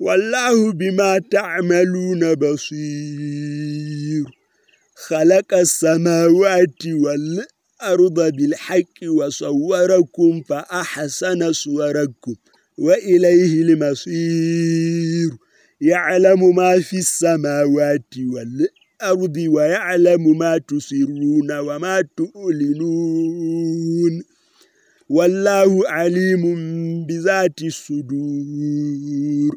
والله بما تعملون بصير. خلق السماوات والأرض بالحق وصوركم فأحسن صوركم وإليه المصير. يعلم ما في السماوات والأرض ويعلم ما تسرون وما تؤلنون. والله عليم بذات الصدور.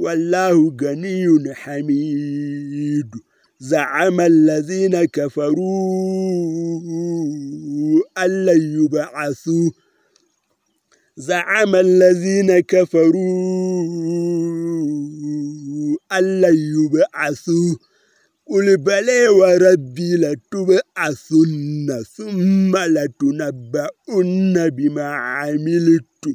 والله غني حميد. زعم الذين كفروا أن لن يبعثوا. زعم الذين كفروا أن لن يبعثوا. قل بلى وربي لتبعثن ثم لتنبؤن بما عملتم.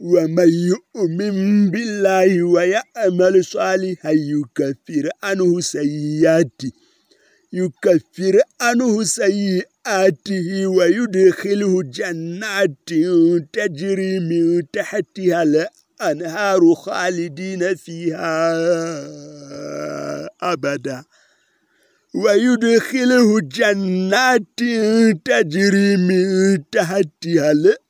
ومن يؤمن بالله ويعمل صالحا يكفر عنه سيئاته يكفر عنه سيئاته ويدخله جنات تجري من تحتها الأنهار خالدين فيها أبدا. ويدخله جنات تجري من تحتها الأنهار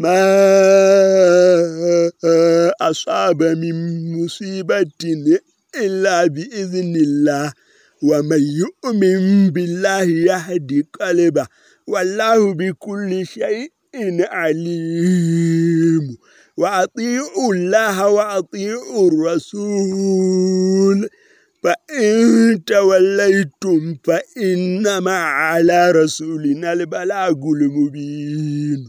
ما أصاب من مصيبة إلا بإذن الله. ومن يؤمن بالله يهدي قلبه. والله بكل شيء عليم. وأطيعوا الله وأطيعوا الرسول. فإن توليتم فإنما على رسولنا البلاغ المبين.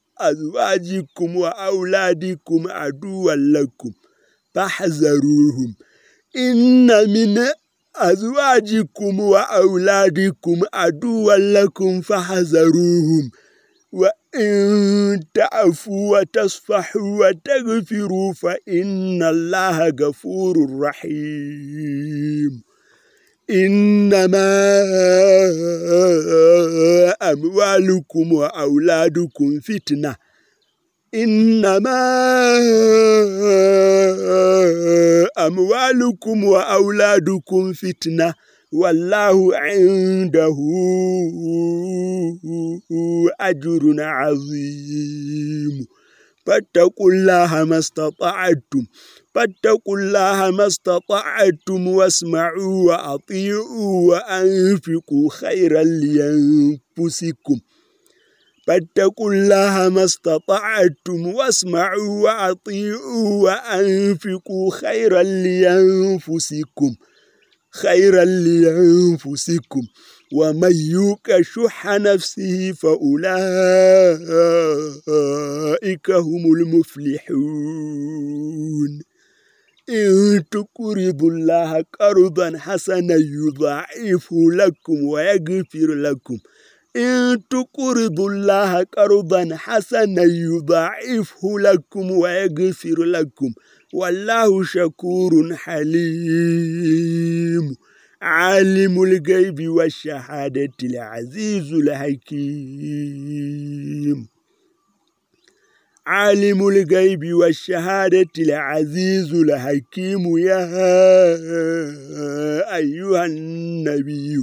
أزواجكم وأولادكم عدوا لكم. فاحذروهم. إن من أزواجكم وأولادكم عدوا لكم فاحذروهم. وإن تعفوا وتصفحوا وتغفروا فإن الله غفور رحيم. إنما أموالكم وأولادكم فتنة إنما أموالكم وأولادكم فتنة والله عنده أجر عظيم فاتقوا الله ما استطعتم فاتقوا الله ما استطعتم واسمعوا وأطيعوا وأنفقوا خيرا لينفسكم فاتقوا الله ما استطعتم واسمعوا وأطيعوا وأنفقوا خيرا لينفسكم خيرا لينفسكم ومن يوك شح نفسه فأولئك هم المفلحون. إن تقرضوا الله قرضا حسنا يضاعفه لكم ويغفر لكم. إن تقرضوا الله قرضا حسنا يضاعفه لكم ويغفر لكم. والله شكور حليم. عالم الغيب والشهادة العزيز الحكيم عالم الغيب والشهادة العزيز الحكيم يا أيها النبي